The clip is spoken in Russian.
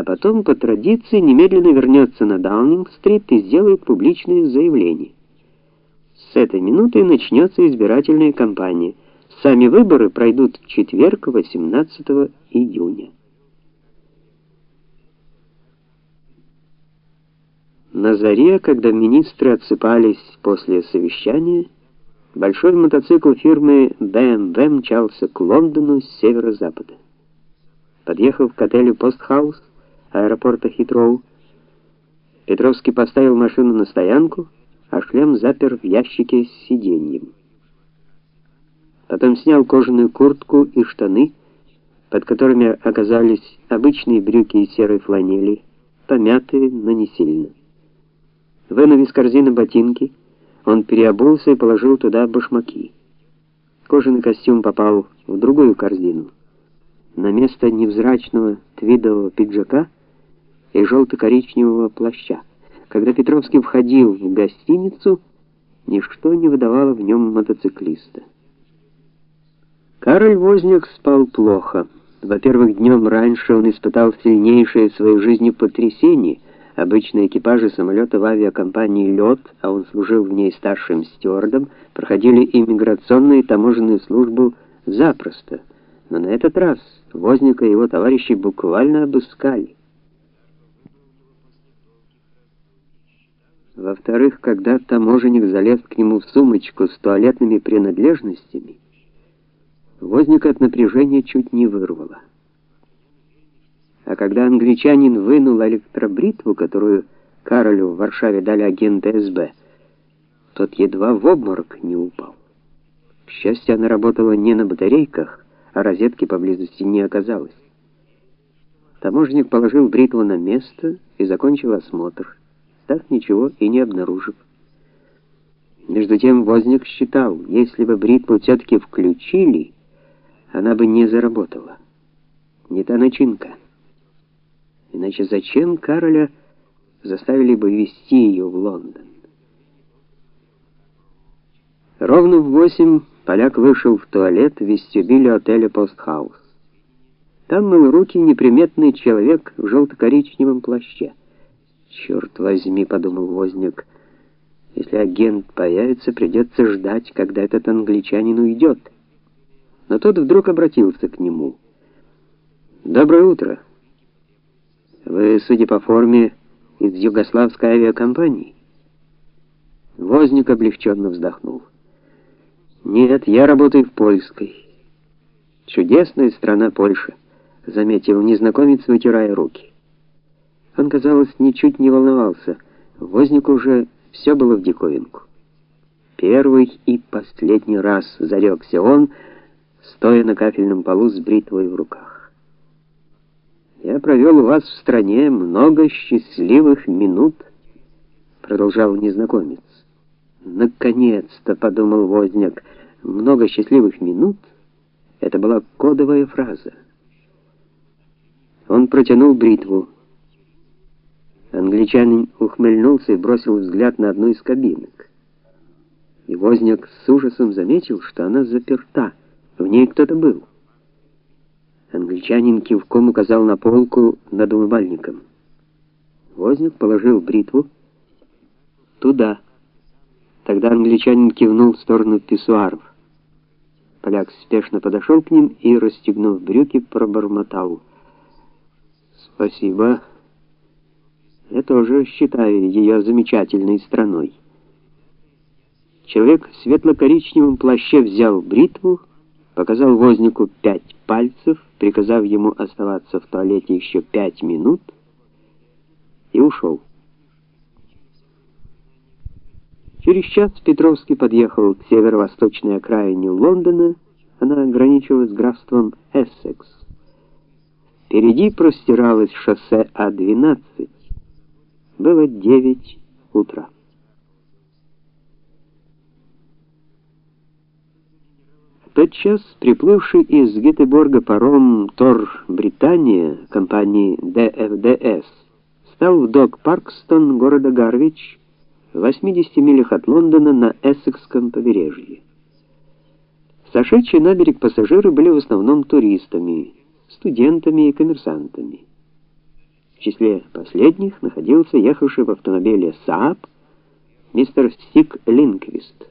а потом по традиции немедленно вернется на Даунинг-стрит и сделает публичное заявление. С этой минуты начнется избирательная кампания. Сами выборы пройдут в четверг, 18 июня. На заре, когда министры отсыпались после совещания, большой мотоцикл фирмы BMW мчался к Лондону с северо-запада. Подъехав к отелю Постхаус аэропорта Хитроу, Петровский поставил машину на стоянку, а шлем запер в ящике с сиденьем. Потом снял кожаную куртку и штаны, под которыми оказались обычные брюки из серой фланели, помятые, но не сильно. Вынув из корзины ботинки, он переобулся и положил туда башмаки. Кожаный костюм попал в другую корзину. На место невзрачного твидового пиджака и желто-коричневого плаща. Когда Петровский входил в гостиницу, ничто не выдавало в нем мотоциклиста. Кароль Возняк спал плохо. Во-первых, днем раньше он испытал сильнейшее в своей жизни потрясение — Обычные экипажи самолета в авиакомпании «Лед», а он служил в ней старшим стюардом, проходили иммиграционную и таможенную службу запросто. Но на этот раз Возника и его товарищи буквально обыскали. Во-вторых, когда таможенник залез к нему в сумочку с туалетными принадлежностями, Возника от напряжения чуть не вырвало. А когда англичанин вынул электробритву, которую Каролю в Варшаве дали агенты СБ, тот едва в обморок не упал. К счастью, она работала не на батарейках, а розетки поблизости не оказалось. Таможенник положил бритву на место и закончил осмотр, так ничего и не обнаружив. Между тем Возник считал, если бы бритву все-таки включили, она бы не заработала. Не та начинка. Иначе зачем Кароля заставили бы везти ее в Лондон? Ровно в восемь поляк вышел в туалет в вестибюле отеля Постхаус. Там мыл руки неприметный человек в желто-коричневом плаще. «Черт возьми», — подумал Возняк, — «если агент появится, придется ждать, когда этот англичанин уйдет». Но тот вдруг обратился к нему. «Доброе утро». Вы, судя по форме, из югославской авиакомпании? Возник облегченно вздохнул. Нет, я работаю в польской. Чудесная страна Польша, заметил незнакомец, вытирая руки. Он, казалось, ничуть не волновался. Вознику уже все было в диковинку. Первый и последний раз зарекся он, стоя на кафельном полу с бритвой в руках. Я провел у вас в стране много счастливых минут, продолжал незнакомец. Наконец-то, подумал Возняк, много счастливых минут это была кодовая фраза. Он протянул бритву. Англичанин ухмыльнулся и бросил взгляд на одну из кабинок. И Возняк с ужасом заметил, что она заперта. В ней кто-то был. Англичанин кивком указал на полку над умывальником. Возник положил бритву туда. Тогда англичанин кивнул в сторону писсуаров. Поляк спешно подошел к ним и, расстегнув брюки, пробормотал: "Спасибо. Я тоже считаю ее замечательной страной". Человек в светло-коричневом плаще взял бритву, показал вознику пять пальцев приказав ему оставаться в туалете еще пять минут, и ушел. Через час Петровский подъехал к северо-восточной окраине Лондона, она ограничивалась графством Эссекс. Впереди простиралось шоссе А12. Было 9 утра. Тотчас приплывший из Гетеборга паром Тор Британия компании ДФДС стал в док Паркстон города Гарвич в 80 милях от Лондона на Эссекском побережье. Сошедшие на берег пассажиры были в основном туристами, студентами и коммерсантами. В числе последних находился ехавший в автомобиле Saab мистер Стик Линквист.